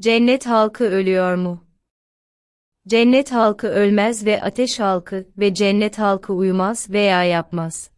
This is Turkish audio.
Cennet halkı ölüyor mu? Cennet halkı ölmez ve ateş halkı ve cennet halkı uyumaz veya yapmaz.